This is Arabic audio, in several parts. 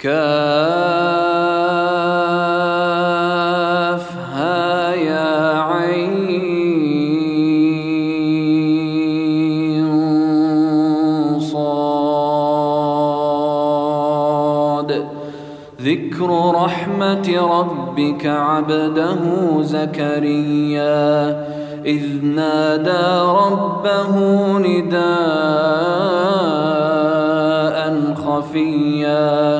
كافها يا عين صاد. ذكر رحمة ربك عبده زكريا إذ نادى ربه نداء خفيا.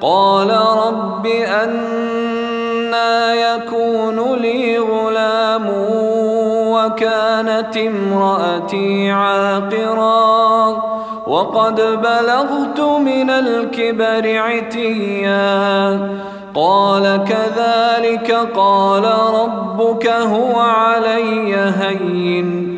قال رب أنا يكون لي غلام وكانت امرأتي عاقرا وقد بلغت من الكبر عتيا. قال كذلك قال ربك هو علي هين.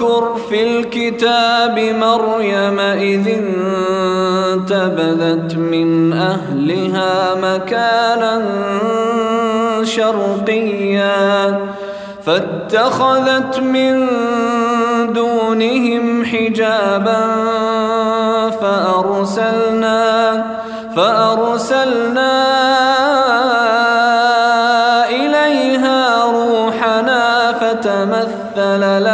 واذكر في الكتاب مريم إذ انتبذت من أهلها مكانا شرقيا فاتخذت من دونهم حجابا فأرسلنا فأرسلنا إليها روحنا فتمثل لها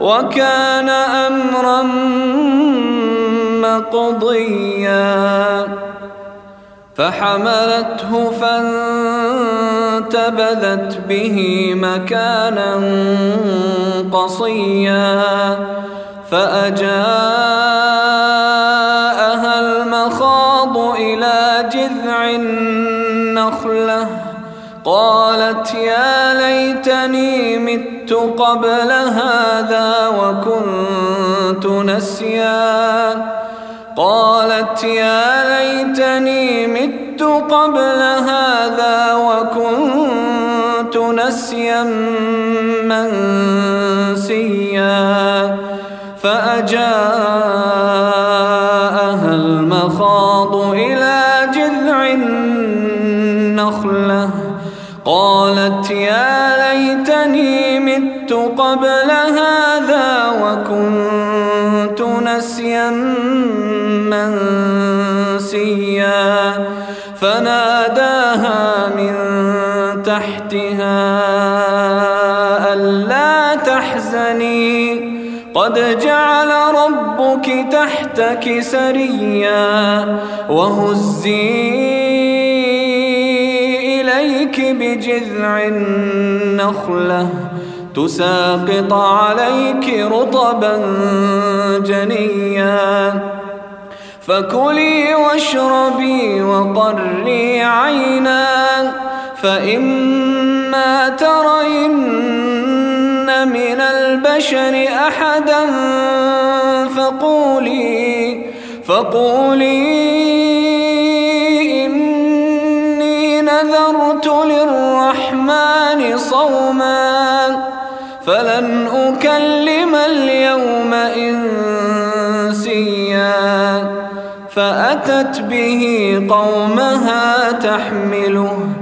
وكان أمرا مقضيا فحملته فانتبذت به مكانا قصيا فأجاءها المخاض إلى جذع النخلة قالت يا ليتني مت قبل هذا وكنت نسيا. قالت يا ليتني مت قبل هذا وكنت نسيا منسيا. فأجاءها المخاض إلى جذع النخلة. قالت يا قد جعل ربك تحتك سريا وهزي إليك بجذع النخلة تساقط عليك رطبا جنيا فكلي واشربي وقري عينا فإما ترين من البشر أحدا فقولي فقولي إني نذرت للرحمن صوما فلن أكلم اليوم إنسيا. فأتت به قومها تحمله.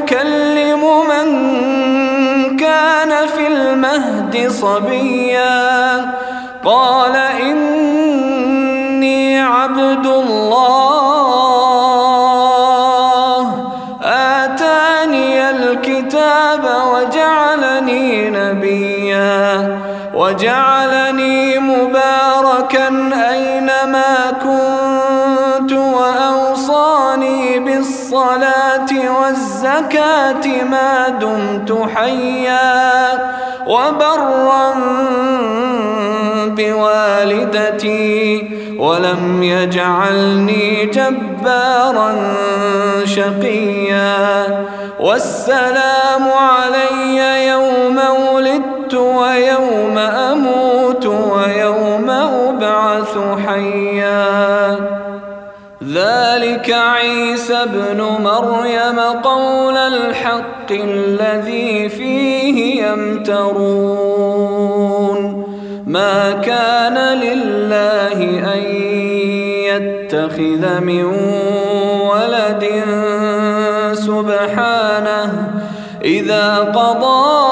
كيف نكلم من كان في المهد صبيا. قال إني عبد الله. آتاني الكتاب وجعلني نبيا. وجعلني والزكاة ما دمت حيا وبرا بوالدتي ولم يجعلني جبارا شقيا والسلام علي يوم ولدت ويوم أموت ويوم أبعث حيا عيسى ابن مريم قول الحق الذي فيه يمترون. ما كان لله أن يتخذ من ولد سبحانه. إذا قضى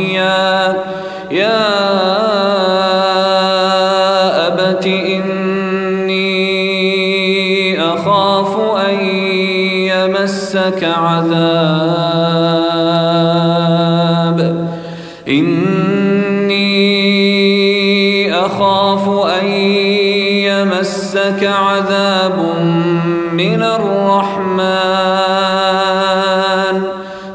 يمسك عذاب. إني أخاف أن يمسك عذاب من الرحمن.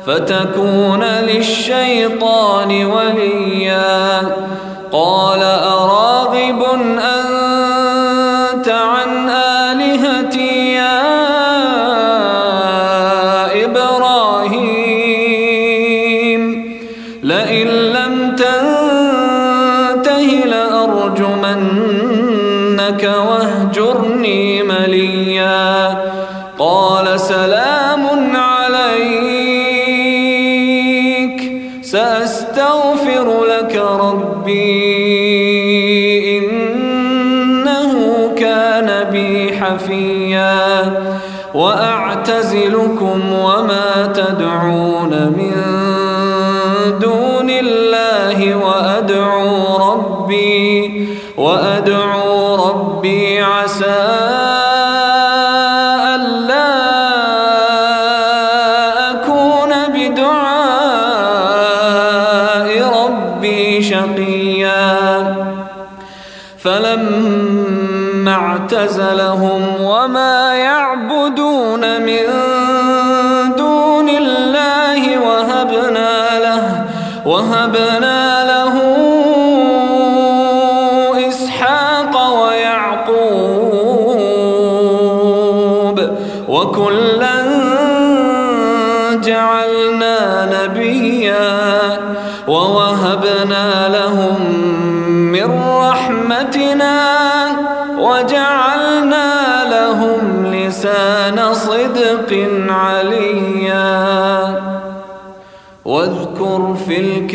فتكون للشيطان وليا. قال إنه كان بي حفيا وأعتزلكم وما تدعون من دون الله وأدعو ربي وأدعو اعتزلهم وما يعبدون من دون الله وهبنا له وهبنا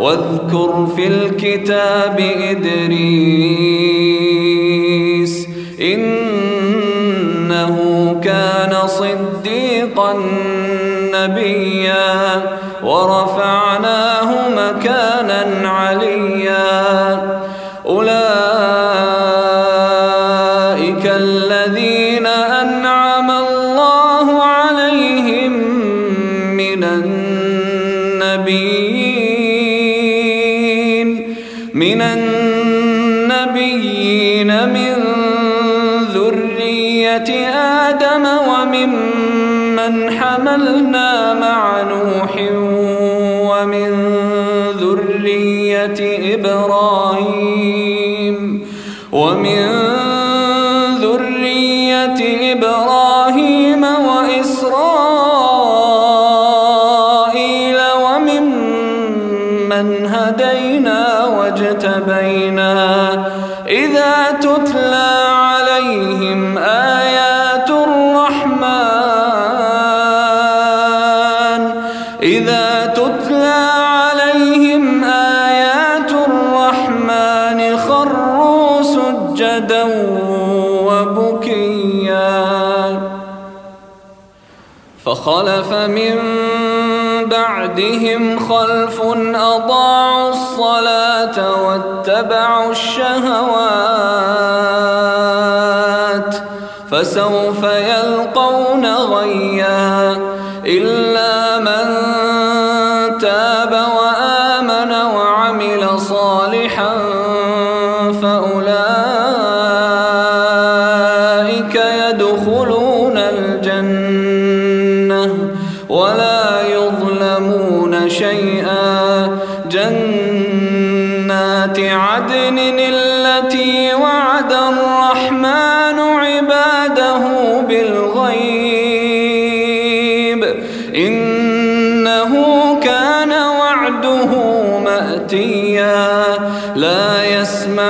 واذكر في الكتاب إدريس إنه صديقا نبيا ورفعناه مكانا عليا. أولئك الذين هدينا واجتبينا. إذا تتلى عليهم آيات الرحمن. إذا تتلى عليهم آيات الرحمن خروا سجدا وبكيا. فخلف من بعدهم خلف أضاعوا الصلاة واتبعوا الشهوات فسوف يلقون غيا إلا من وعده مأتيا لا يسمعون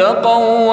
اتقوا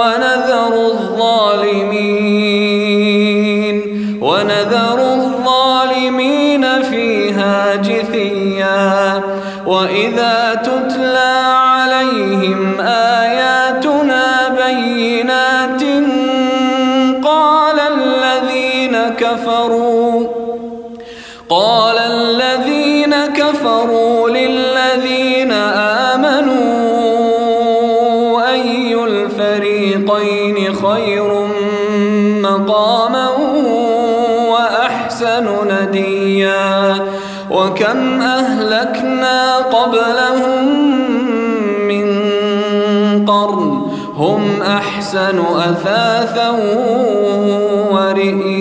قبلهم من قرن. هم أحسن أثاثا ورئيا